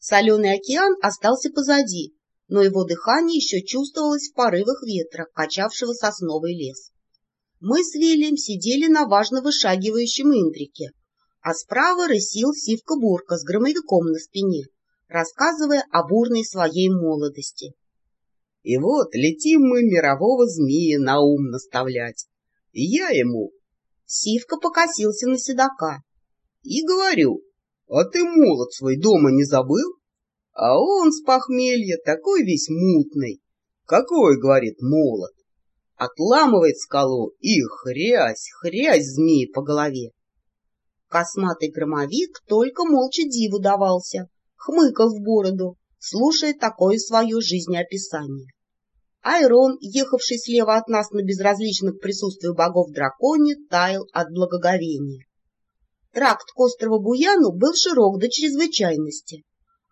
Соленый океан остался позади, но его дыхание еще чувствовалось в порывах ветра, качавшего сосновый лес. Мы с Вильям сидели на важно вышагивающем Индрике, а справа рысил сивка-бурка с громовиком на спине, рассказывая о бурной своей молодости. И вот летим мы мирового змея на ум наставлять. И я ему... Сивка покосился на седока. И говорю, а ты молот свой дома не забыл? А он с похмелья такой весь мутный. Какой, говорит, молот? Отламывает скалу и хрясь, хрясь змеи по голове. Косматый громовик только молча диву давался, хмыкал в бороду, слушая такое свое жизнеописание. Айрон, ехавший слева от нас на безразличных к присутствию богов драконе, таял от благоговения. Тракт к острову Буяну был широк до чрезвычайности.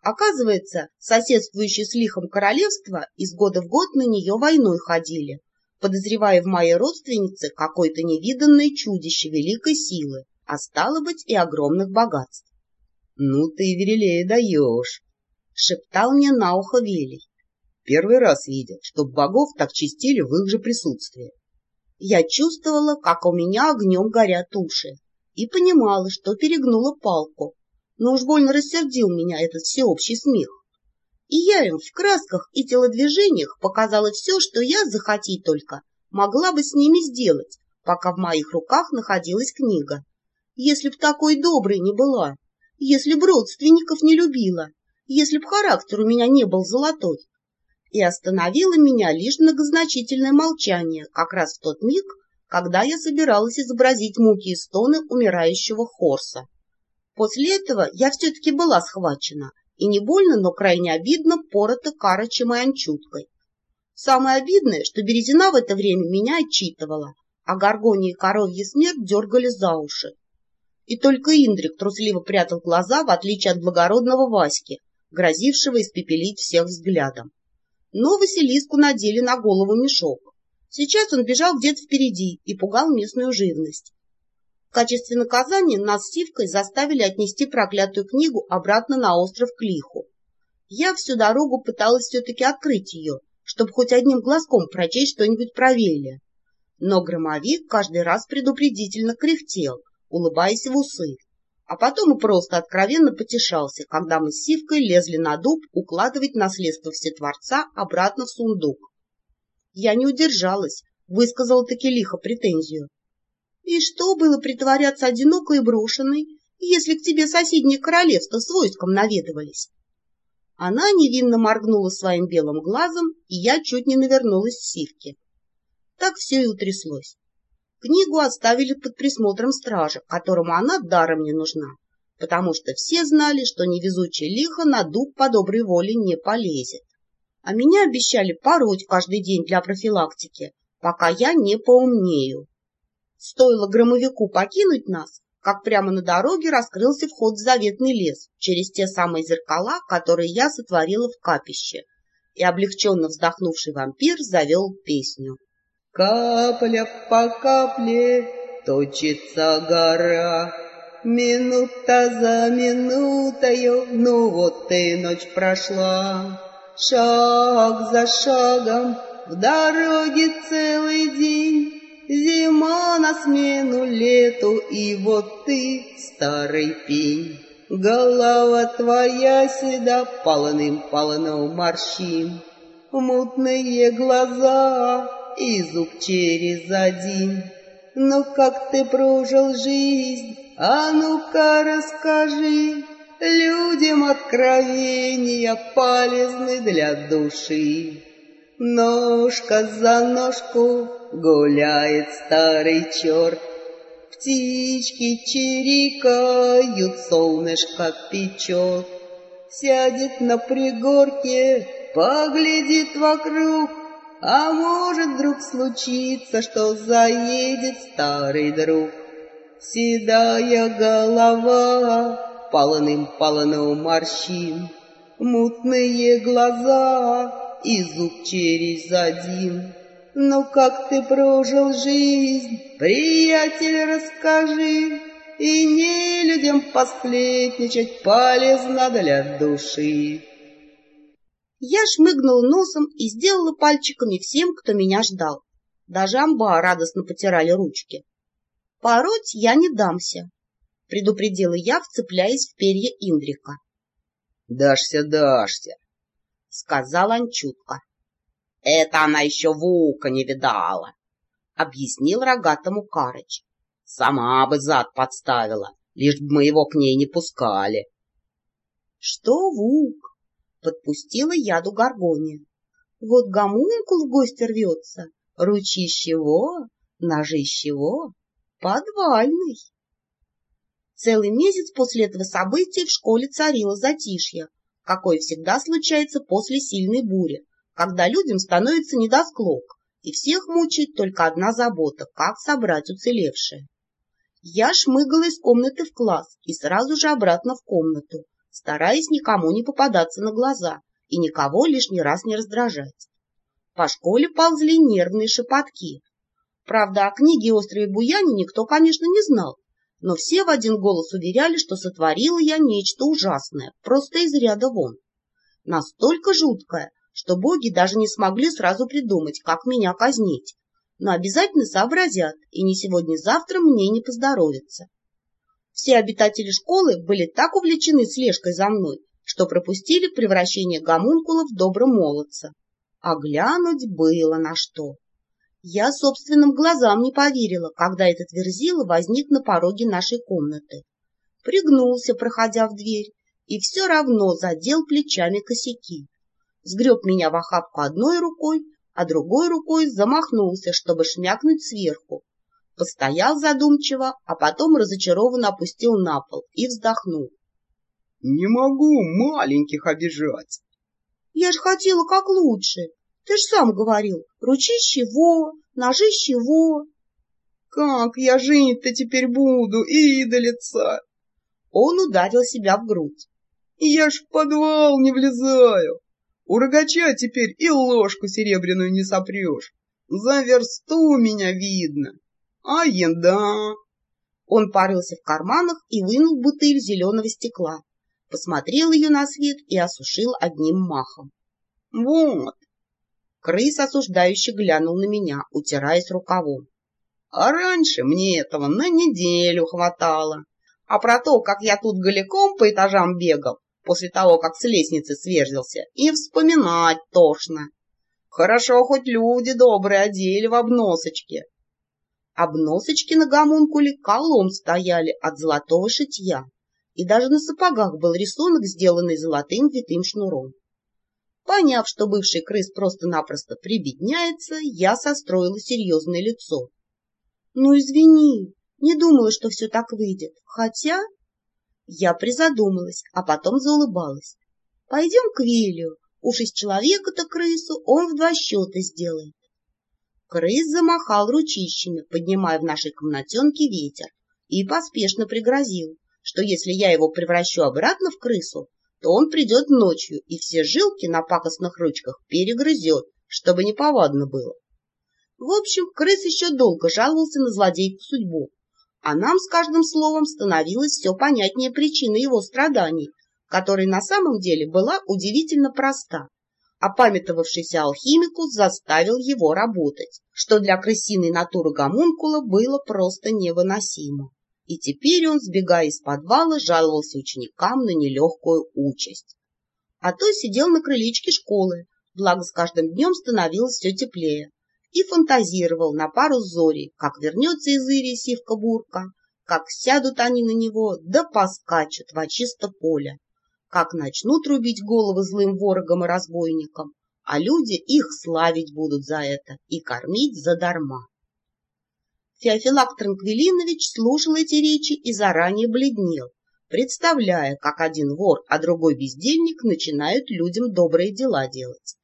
Оказывается, соседствующие с лихом королевства из года в год на нее войной ходили, подозревая в моей родственнице какое-то невиданное чудище великой силы, а стало быть и огромных богатств. — Ну ты, Верилея, даешь! — шептал мне на ухо Велий. Первый раз видел, чтоб богов так чистили в их же присутствии. Я чувствовала, как у меня огнем горят уши, и понимала, что перегнула палку, но уж больно рассердил меня этот всеобщий смех. И я им в красках и телодвижениях показала все, что я, захотеть только, могла бы с ними сделать, пока в моих руках находилась книга. Если б такой доброй не была, если б родственников не любила, если б характер у меня не был золотой, и остановило меня лишь многозначительное молчание как раз в тот миг, когда я собиралась изобразить муки и стоны умирающего Хорса. После этого я все-таки была схвачена, и не больно, но крайне обидно порота Карачем и Анчуткой. Самое обидное, что Березина в это время меня отчитывала, а Горгония и Коровья смерть дергали за уши. И только Индрик трусливо прятал глаза, в отличие от благородного Васьки, грозившего испепелить всех взглядом но Василиску надели на голову мешок. Сейчас он бежал где-то впереди и пугал местную живность. В качестве наказания нас с Сивкой заставили отнести проклятую книгу обратно на остров Клиху. Я всю дорогу пыталась все-таки открыть ее, чтобы хоть одним глазком прочесть что-нибудь про Велия. Но громовик каждый раз предупредительно кряхтел, улыбаясь в усы а потом и просто откровенно потешался, когда мы с Сивкой лезли на дуб укладывать наследство Всетворца обратно в сундук. Я не удержалась, высказала таки лихо претензию. И что было притворяться одинокой и брошенной, если к тебе соседнее королевство с войском наведывались? Она невинно моргнула своим белым глазом, и я чуть не навернулась в сивке. Так все и утряслось. Книгу оставили под присмотром стража, которому она даром не нужна, потому что все знали, что невезучий лихо на дуб по доброй воле не полезет. А меня обещали пороть каждый день для профилактики, пока я не поумнею. Стоило громовику покинуть нас, как прямо на дороге раскрылся вход в заветный лес через те самые зеркала, которые я сотворила в капище, и облегченно вздохнувший вампир завел песню. Капля по капле точится гора, Минута за минутою, ну вот и ночь прошла. Шаг за шагом в дороге целый день, Зима на смену лету, и вот ты, старый пень. Голова твоя седа полным-полно морщин, Мутные глаза и зуб через один. Но как ты прожил жизнь, а ну-ка расскажи. Людям откровения полезны для души. Ножка за ножку гуляет старый черт. Птички чирикают, солнышко печет. Сядет на пригорке, поглядит вокруг, а может, вдруг случится, что заедет старый друг. Седая голова, полным-полно морщин, Мутные глаза и зуб через один. Ну как ты прожил жизнь, приятель, расскажи, и не людям посплетничать полезно для души. Я шмыгнул носом и сделала пальчиками всем, кто меня ждал. Даже амба радостно потирали ручки. Пороть я не дамся, предупредила я, вцепляясь в перья Индрика. — Дашься, дашься, — сказал он чутко. — Это она еще Вука не видала, — объяснил рогатому Карыч. — Сама бы зад подставила, лишь бы мы его к ней не пускали. — Что, Вук? — подпустила яду Гаргония. — Вот гомункул в гости рвется, ручищего, ножищего, подвальный. Целый месяц после этого события в школе царило затишье, какое всегда случается после сильной бури, когда людям становится недосклок, и всех мучает только одна забота – как собрать уцелевшее. Я шмыгала из комнаты в класс и сразу же обратно в комнату, стараясь никому не попадаться на глаза и никого лишний раз не раздражать. По школе ползли нервные шепотки. Правда, о книге «Острые буяне» никто, конечно, не знал, но все в один голос уверяли, что сотворила я нечто ужасное, просто из ряда вон. Настолько жуткое, что боги даже не смогли сразу придумать, как меня казнить, но обязательно сообразят, и не сегодня-завтра мне не поздоровится. Все обитатели школы были так увлечены слежкой за мной, что пропустили превращение гомункула в доброго молодца. А глянуть было на что. Я собственным глазам не поверила, когда этот верзила возник на пороге нашей комнаты. Пригнулся, проходя в дверь, и все равно задел плечами косяки. Сгреб меня в охапку одной рукой, а другой рукой замахнулся, чтобы шмякнуть сверху. Постоял задумчиво, а потом разочарованно опустил на пол и вздохнул. — Не могу маленьких обижать. — Я же хотела как лучше. Ты ж сам говорил, ручище во, ножище во. Как я жить-то теперь буду, идолица? Он ударил себя в грудь. Я ж в подвал не влезаю. У рогача теперь и ложку серебряную не сопрешь. За версту меня видно. А еда? Он парился в карманах и вынул бутыль зеленого стекла. Посмотрел ее на свет и осушил одним махом. Вот, Крыс осуждающе глянул на меня, утираясь рукавом. А раньше мне этого на неделю хватало. А про то, как я тут голиком по этажам бегал, после того, как с лестницы сверзился, и вспоминать тошно. Хорошо, хоть люди добрые одели в обносочки. Обносочки на гомункуле колом стояли от золотого шитья, и даже на сапогах был рисунок, сделанный золотым витым шнуром. Поняв, что бывший крыс просто-напросто прибедняется, я состроила серьезное лицо. — Ну, извини, не думала, что все так выйдет. Хотя... Я призадумалась, а потом заулыбалась. — Пойдем к Вилю. Уж из человека-то крысу он в два счета сделает. Крыс замахал ручищами, поднимая в нашей комнатенке ветер, и поспешно пригрозил, что если я его превращу обратно в крысу, то он придет ночью и все жилки на пакостных ручках перегрызет, чтобы не повадно было. В общем, крыс еще долго жаловался на злодейку судьбу, а нам с каждым словом становилась все понятнее причина его страданий, которая на самом деле была удивительно проста. Опамятовавшийся алхимику заставил его работать, что для крысиной натуры гомункула было просто невыносимо и теперь он, сбегая из подвала, жаловался ученикам на нелегкую участь. А то сидел на крылечке школы, благо с каждым днем становилось все теплее, и фантазировал на пару с Зорей, как вернется из Ирии сивка-бурка, как сядут они на него, да поскачут во чисто поле, как начнут рубить головы злым ворогам и разбойникам, а люди их славить будут за это и кормить задарма. Феофилак Транквилинович слушал эти речи и заранее бледнел, представляя, как один вор, а другой бездельник начинают людям добрые дела делать.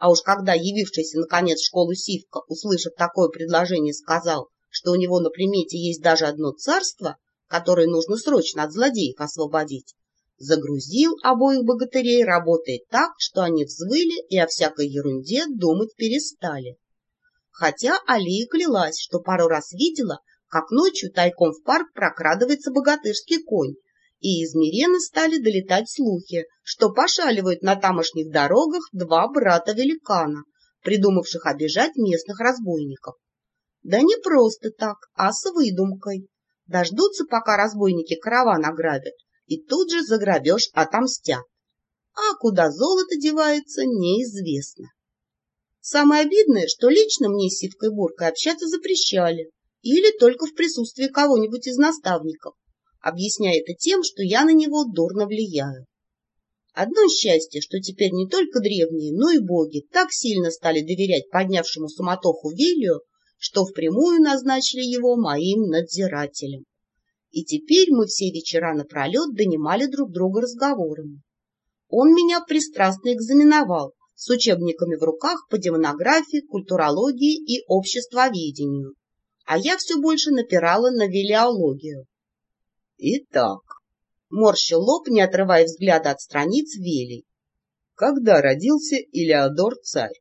А уж когда явившийся наконец в школу Сивка, услышав такое предложение, сказал, что у него на примете есть даже одно царство, которое нужно срочно от злодеев освободить, загрузил обоих богатырей, работая так, что они взвыли и о всякой ерунде думать перестали хотя Алия клялась, что пару раз видела, как ночью тайком в парк прокрадывается богатырский конь, и из Мирены стали долетать слухи, что пошаливают на тамошних дорогах два брата-великана, придумавших обижать местных разбойников. Да не просто так, а с выдумкой. Дождутся, пока разбойники караван ограбят, и тут же за грабеж отомстят. А куда золото девается, неизвестно. Самое обидное, что лично мне с Сивкой Буркой общаться запрещали, или только в присутствии кого-нибудь из наставников, объясняя это тем, что я на него дурно влияю. Одно счастье, что теперь не только древние, но и боги так сильно стали доверять поднявшему суматоху Вилию, что впрямую назначили его моим надзирателем. И теперь мы все вечера напролет донимали друг друга разговорами. Он меня пристрастно экзаменовал, с учебниками в руках по демонографии, культурологии и обществоведению, а я все больше напирала на велиологию. Итак, морщил лоб, не отрывая взгляда от страниц велей. Когда родился Илеодор царь?